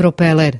propeller.